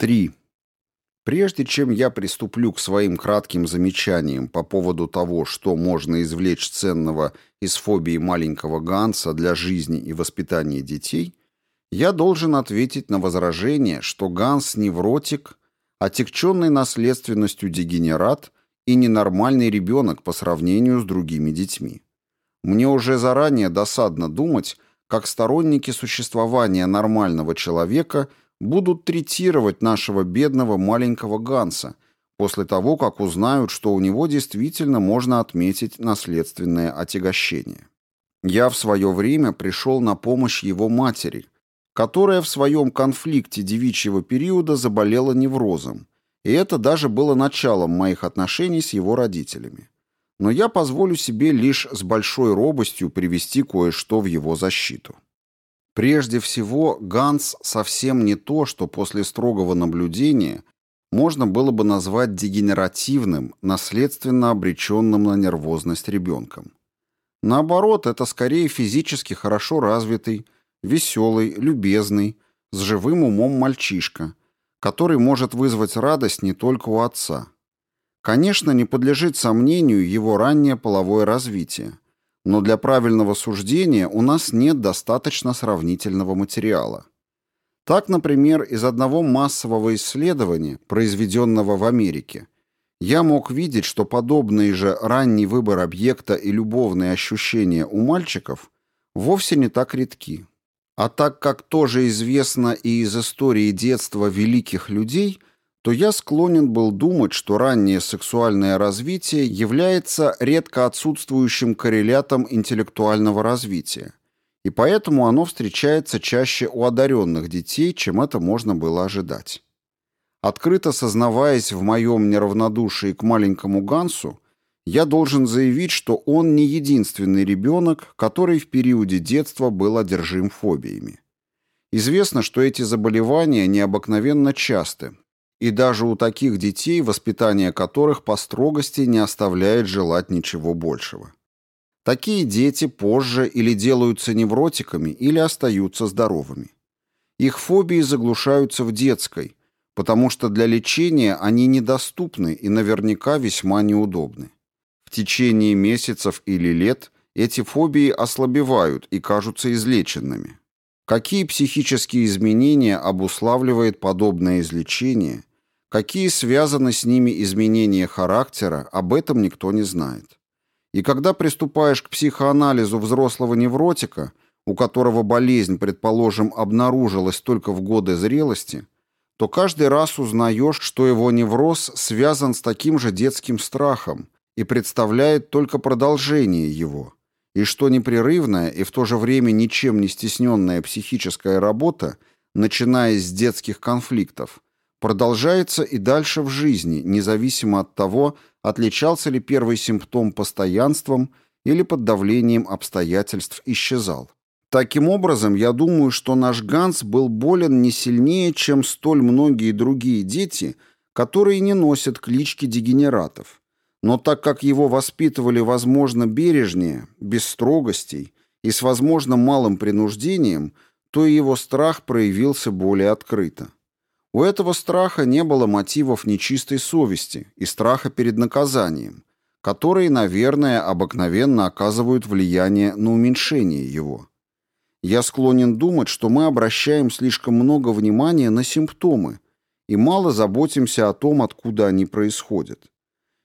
3. Прежде чем я приступлю к своим кратким замечаниям по поводу того, что можно извлечь ценного из фобии маленького Ганса для жизни и воспитания детей, я должен ответить на возражение, что Ганс невротик, отягченный наследственностью дегенерат и ненормальный ребенок по сравнению с другими детьми. Мне уже заранее досадно думать, как сторонники существования нормального человека – будут третировать нашего бедного маленького Ганса после того, как узнают, что у него действительно можно отметить наследственное отягощение. Я в свое время пришел на помощь его матери, которая в своем конфликте девичьего периода заболела неврозом, и это даже было началом моих отношений с его родителями. Но я позволю себе лишь с большой робостью привести кое-что в его защиту. Прежде всего, Ганс совсем не то, что после строгого наблюдения можно было бы назвать дегенеративным, наследственно обреченным на нервозность ребенком. Наоборот, это скорее физически хорошо развитый, веселый, любезный, с живым умом мальчишка, который может вызвать радость не только у отца. Конечно, не подлежит сомнению его раннее половое развитие – но для правильного суждения у нас нет достаточно сравнительного материала. Так, например, из одного массового исследования, произведенного в Америке, я мог видеть, что подобный же ранний выбор объекта и любовные ощущения у мальчиков вовсе не так редки. А так как тоже известно и из истории детства великих людей – то я склонен был думать, что раннее сексуальное развитие является редко отсутствующим коррелятом интеллектуального развития, и поэтому оно встречается чаще у одаренных детей, чем это можно было ожидать. Открыто сознаваясь в моем неравнодушии к маленькому Гансу, я должен заявить, что он не единственный ребенок, который в периоде детства был одержим фобиями. Известно, что эти заболевания необыкновенно часты, и даже у таких детей, воспитание которых по строгости не оставляет желать ничего большего. Такие дети позже или делаются невротиками, или остаются здоровыми. Их фобии заглушаются в детской, потому что для лечения они недоступны и наверняка весьма неудобны. В течение месяцев или лет эти фобии ослабевают и кажутся излеченными. Какие психические изменения обуславливает подобное излечение Какие связаны с ними изменения характера, об этом никто не знает. И когда приступаешь к психоанализу взрослого невротика, у которого болезнь, предположим, обнаружилась только в годы зрелости, то каждый раз узнаешь, что его невроз связан с таким же детским страхом и представляет только продолжение его, и что непрерывная и в то же время ничем не стесненная психическая работа, начиная с детских конфликтов, продолжается и дальше в жизни, независимо от того, отличался ли первый симптом постоянством или под давлением обстоятельств исчезал. Таким образом, я думаю, что наш Ганс был болен не сильнее, чем столь многие другие дети, которые не носят клички дегенератов. Но так как его воспитывали, возможно, бережнее, без строгостей и с, возможно, малым принуждением, то и его страх проявился более открыто. У этого страха не было мотивов нечистой совести и страха перед наказанием, которые, наверное, обыкновенно оказывают влияние на уменьшение его. Я склонен думать, что мы обращаем слишком много внимания на симптомы и мало заботимся о том, откуда они происходят.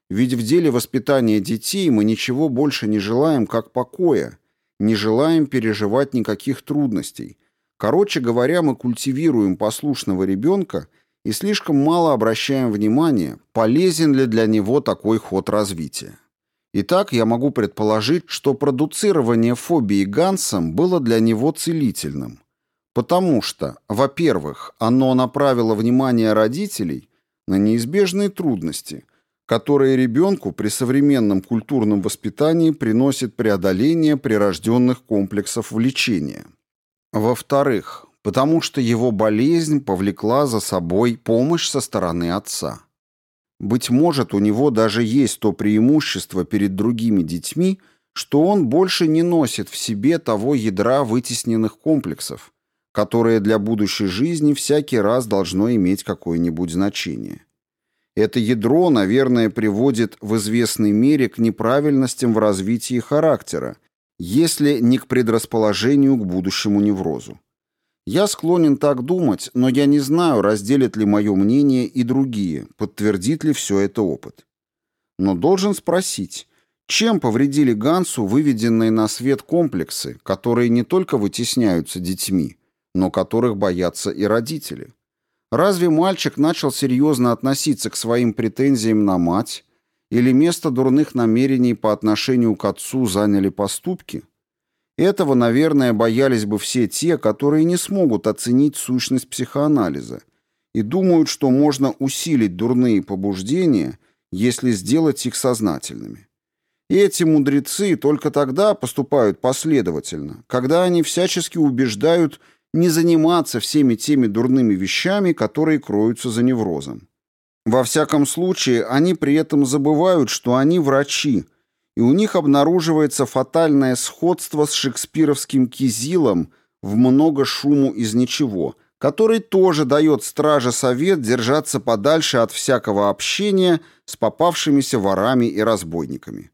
Ведь в деле воспитания детей мы ничего больше не желаем, как покоя, не желаем переживать никаких трудностей, Короче говоря, мы культивируем послушного ребенка и слишком мало обращаем внимания, полезен ли для него такой ход развития. Итак, я могу предположить, что продуцирование фобии Гансом было для него целительным. Потому что, во-первых, оно направило внимание родителей на неизбежные трудности, которые ребенку при современном культурном воспитании приносит преодоление прирожденных комплексов влечения. Во-вторых, потому что его болезнь повлекла за собой помощь со стороны отца. Быть может, у него даже есть то преимущество перед другими детьми, что он больше не носит в себе того ядра вытесненных комплексов, которое для будущей жизни всякий раз должно иметь какое-нибудь значение. Это ядро, наверное, приводит в известной мере к неправильностям в развитии характера, если не к предрасположению к будущему неврозу. Я склонен так думать, но я не знаю, разделят ли мое мнение и другие, подтвердит ли все это опыт. Но должен спросить, чем повредили Гансу выведенные на свет комплексы, которые не только вытесняются детьми, но которых боятся и родители? Разве мальчик начал серьезно относиться к своим претензиям на мать, или место дурных намерений по отношению к отцу заняли поступки? Этого, наверное, боялись бы все те, которые не смогут оценить сущность психоанализа и думают, что можно усилить дурные побуждения, если сделать их сознательными. Эти мудрецы только тогда поступают последовательно, когда они всячески убеждают не заниматься всеми теми дурными вещами, которые кроются за неврозом. Во всяком случае, они при этом забывают, что они врачи, и у них обнаруживается фатальное сходство с шекспировским кизилом в много шуму из ничего, который тоже дает страже совет держаться подальше от всякого общения с попавшимися ворами и разбойниками.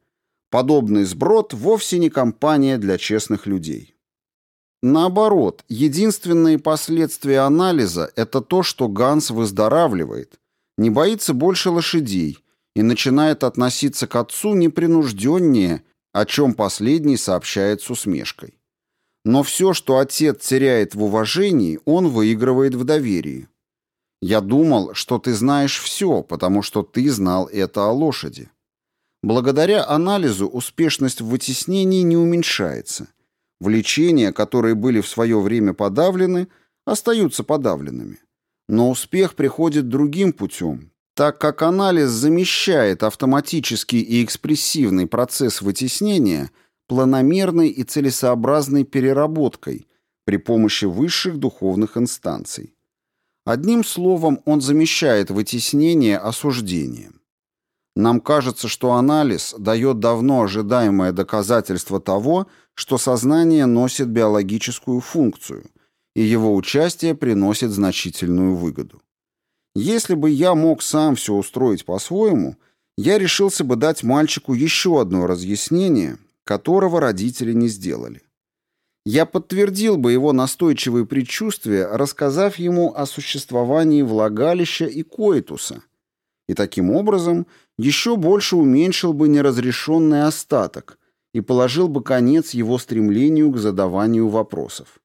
Подобный сброд вовсе не компания для честных людей. Наоборот, единственные последствия анализа – это то, что Ганс выздоравливает, не боится больше лошадей – и начинает относиться к отцу непринужденнее, о чем последний сообщает с усмешкой. Но все, что отец теряет в уважении, он выигрывает в доверии. Я думал, что ты знаешь все, потому что ты знал это о лошади. Благодаря анализу успешность в вытеснении не уменьшается. Влечения, которые были в свое время подавлены, остаются подавленными. Но успех приходит другим путем, так как анализ замещает автоматический и экспрессивный процесс вытеснения планомерной и целесообразной переработкой при помощи высших духовных инстанций. Одним словом, он замещает вытеснение осуждением. Нам кажется, что анализ дает давно ожидаемое доказательство того, что сознание носит биологическую функцию, и его участие приносит значительную выгоду. Если бы я мог сам все устроить по-своему, я решился бы дать мальчику еще одно разъяснение, которого родители не сделали. Я подтвердил бы его настойчивые предчувствия, рассказав ему о существовании влагалища и коитуса, и таким образом еще больше уменьшил бы неразрешенный остаток и положил бы конец его стремлению к задаванию вопросов.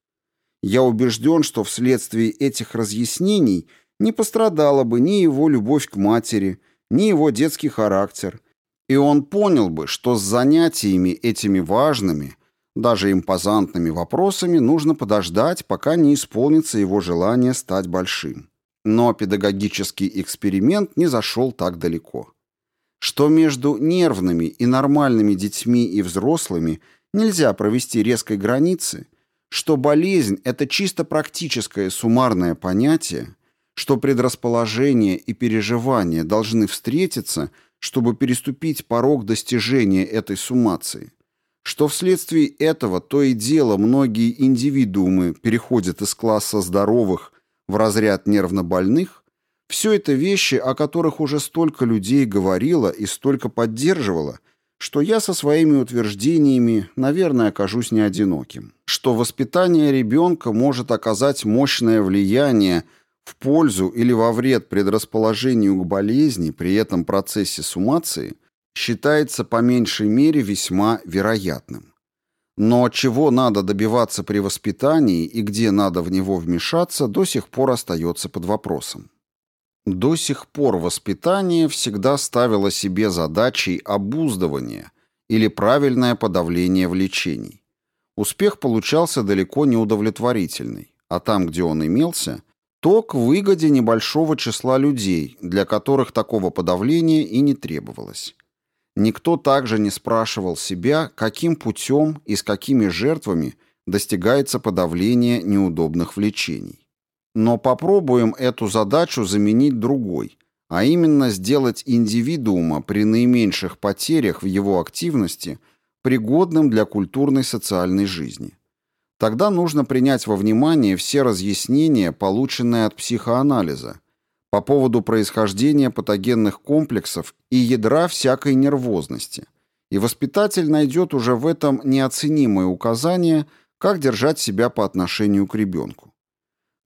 Я убежден, что вследствие этих разъяснений – не пострадала бы ни его любовь к матери, ни его детский характер, и он понял бы, что с занятиями этими важными, даже импозантными вопросами нужно подождать, пока не исполнится его желание стать большим. Но педагогический эксперимент не зашел так далеко. Что между нервными и нормальными детьми и взрослыми нельзя провести резкой границы, что болезнь – это чисто практическое суммарное понятие – что предрасположение и переживания должны встретиться, чтобы переступить порог достижения этой суммации, что вследствие этого то и дело многие индивидуумы переходят из класса здоровых в разряд нервнобольных, все это вещи, о которых уже столько людей говорило и столько поддерживало, что я со своими утверждениями, наверное, окажусь не одиноким. Что воспитание ребенка может оказать мощное влияние в пользу или во вред предрасположению к болезни при этом процессе суммации считается по меньшей мере весьма вероятным. Но чего надо добиваться при воспитании и где надо в него вмешаться, до сих пор остается под вопросом. До сих пор воспитание всегда ставило себе задачей обуздывания или правильное подавление влечений. Успех получался далеко не удовлетворительный, а там, где он имелся, то к выгоде небольшого числа людей, для которых такого подавления и не требовалось. Никто также не спрашивал себя, каким путем и с какими жертвами достигается подавление неудобных влечений. Но попробуем эту задачу заменить другой, а именно сделать индивидуума при наименьших потерях в его активности пригодным для культурной социальной жизни. тогда нужно принять во внимание все разъяснения, полученные от психоанализа, по поводу происхождения патогенных комплексов и ядра всякой нервозности. И воспитатель найдет уже в этом неоценимое указание, как держать себя по отношению к ребенку.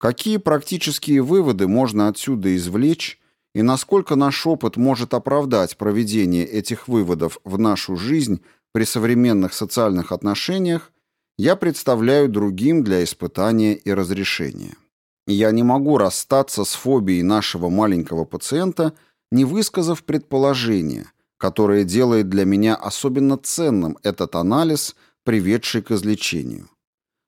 Какие практические выводы можно отсюда извлечь и насколько наш опыт может оправдать проведение этих выводов в нашу жизнь при современных социальных отношениях, я представляю другим для испытания и разрешения. Я не могу расстаться с фобией нашего маленького пациента, не высказав предположение, которое делает для меня особенно ценным этот анализ, приведший к излечению.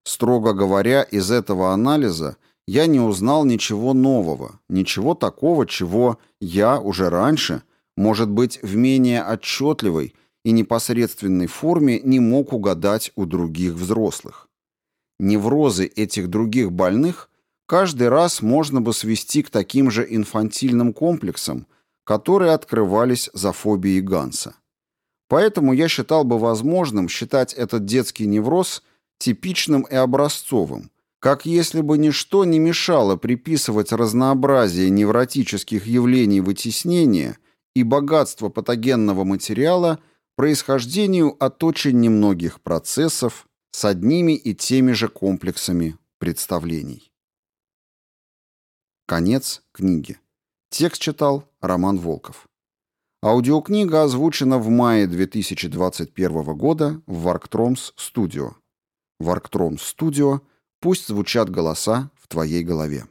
Строго говоря, из этого анализа я не узнал ничего нового, ничего такого, чего я уже раньше, может быть, в менее отчетливой и непосредственной форме не мог угадать у других взрослых. Неврозы этих других больных каждый раз можно бы свести к таким же инфантильным комплексам, которые открывались за фобией Ганса. Поэтому я считал бы возможным считать этот детский невроз типичным и образцовым, как если бы ничто не мешало приписывать разнообразие невротических явлений вытеснения и богатство патогенного материала происхождению от очень немногих процессов с одними и теми же комплексами представлений. Конец книги. Текст читал Роман Волков. Аудиокнига озвучена в мае 2021 года в Варктромс Студио. Варктромс Студио. Пусть звучат голоса в твоей голове.